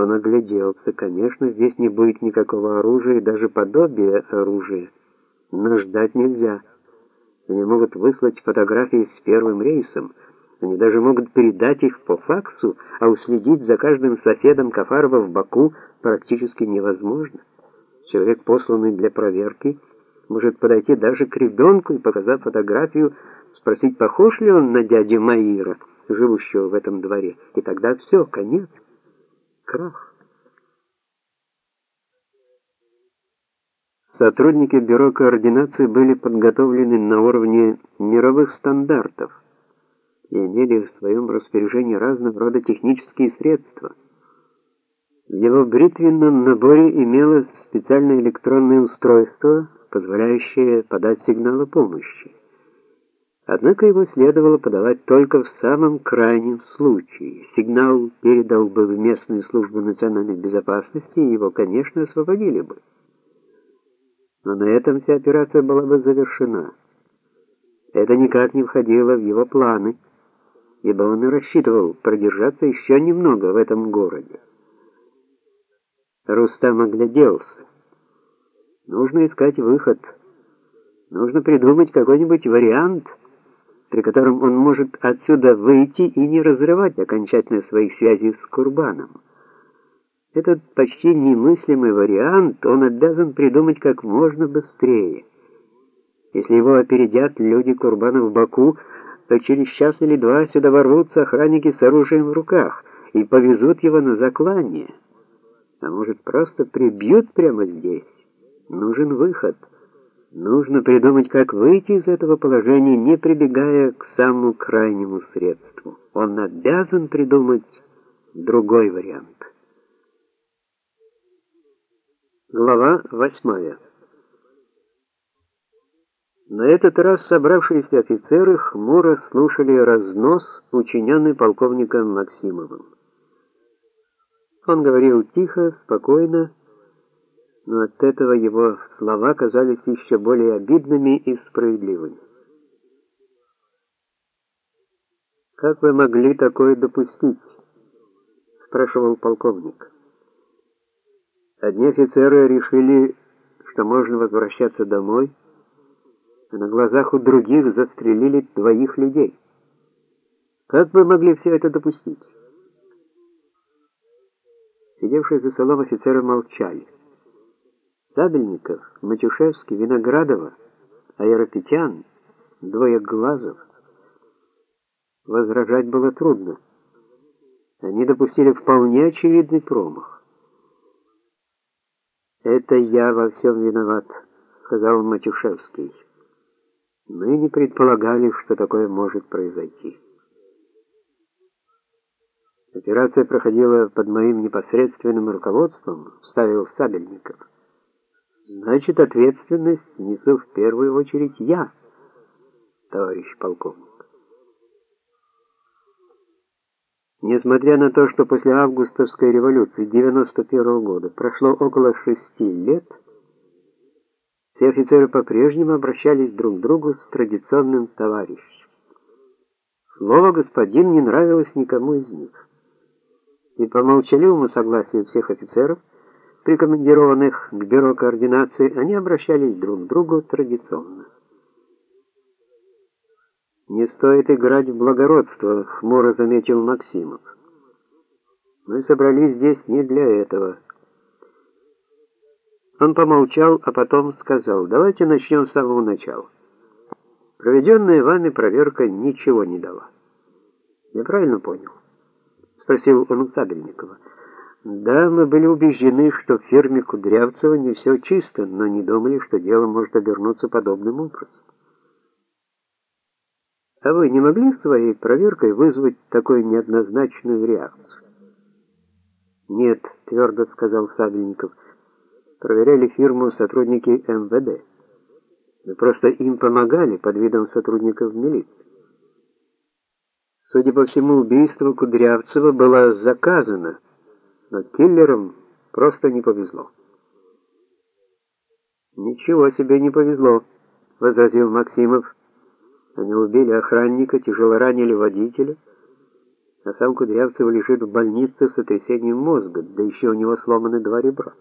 Он огляделся. Конечно, здесь не будет никакого оружия, даже подобия оружия. Но ждать нельзя. Они могут выслать фотографии с первым рейсом. Они даже могут передать их по факсу, а уследить за каждым соседом Кафарова в Баку практически невозможно. Человек, посланный для проверки, может подойти даже к ребенку и, показав фотографию, спросить, похож ли он на дядю Маира, живущего в этом дворе. И тогда все, конец, крах. Сотрудники бюро координации были подготовлены на уровне мировых стандартов и имели в своем распоряжении разного рода технические средства. В его бритвенном наборе имелось специальное электронное устройство, позволяющее подать сигналы помощи. Однако его следовало подавать только в самом крайнем случае. Сигнал передал бы в местную службу национальной безопасности, и его, конечно, освободили бы. Но на этом вся операция была бы завершена. Это никак не входило в его планы, ибо он и рассчитывал продержаться еще немного в этом городе. Рустам огляделся. Нужно искать выход. Нужно придумать какой-нибудь вариант, при котором он может отсюда выйти и не разрывать окончательно своих связей с Курбаном. Этот почти немыслимый вариант он обязан придумать как можно быстрее. Если его опередят люди Курбана в Баку, то через час или два сюда ворвутся охранники с оружием в руках и повезут его на заклание. А может, просто прибьют прямо здесь? Нужен выход. Нужно придумать, как выйти из этого положения, не прибегая к самому крайнему средству. Он обязан придумать другой вариант. Глава восьмая. На этот раз собравшиеся офицеры хмуро слушали разнос, учиненный полковником Максимовым. Он говорил тихо, спокойно, но от этого его слова казались еще более обидными и справедливыми. «Как вы могли такое допустить?» — спрашивал полковник. Одни офицеры решили, что можно возвращаться домой, а на глазах у других застрелили двоих людей. Как вы могли все это допустить? Сидевшие за столом офицеры молчали. Сабельников, Матюшевский, Виноградова, Аэропетян, двое глазов. Возражать было трудно. Они допустили вполне очевидный промах. «Это я во всем виноват», — сказал Матюшевский. «Мы не предполагали, что такое может произойти». Операция проходила под моим непосредственным руководством, вставил Сабельников. Значит, ответственность несу в первую очередь я, товарищ полковник. Несмотря на то, что после августовской революции 91 -го года прошло около шести лет, все офицеры по-прежнему обращались друг к другу с традиционным товарищ. Слово «господин» не нравилось никому из них. И по молчаливому согласию всех офицеров прикомандированных к бюро координации, они обращались друг к другу традиционно. «Не стоит играть в благородство», — хмуро заметил Максимов. «Мы собрались здесь не для этого». Он помолчал, а потом сказал, «Давайте начнем с самого начала. Проведенная вами проверка ничего не дала». «Я правильно понял?» — спросил он у Сабельникова. Да, мы были убеждены, что в ферме Кудрявцева не все чисто, но не думали, что дело может обернуться подобным образом. А вы не могли своей проверкой вызвать такую неоднозначную реакцию? Нет, твердо сказал Сабельников. Проверяли фирму сотрудники МВД. Мы просто им помогали под видом сотрудников милиции. Судя по всему, убийство Кудрявцева было заказано но киллерам просто не повезло. «Ничего себе не повезло», — возразил Максимов. «Они убили охранника, тяжело ранили водителя, а сам Кудрявцев лежит в больнице с сотрясением мозга, да еще у него сломаны два ребра.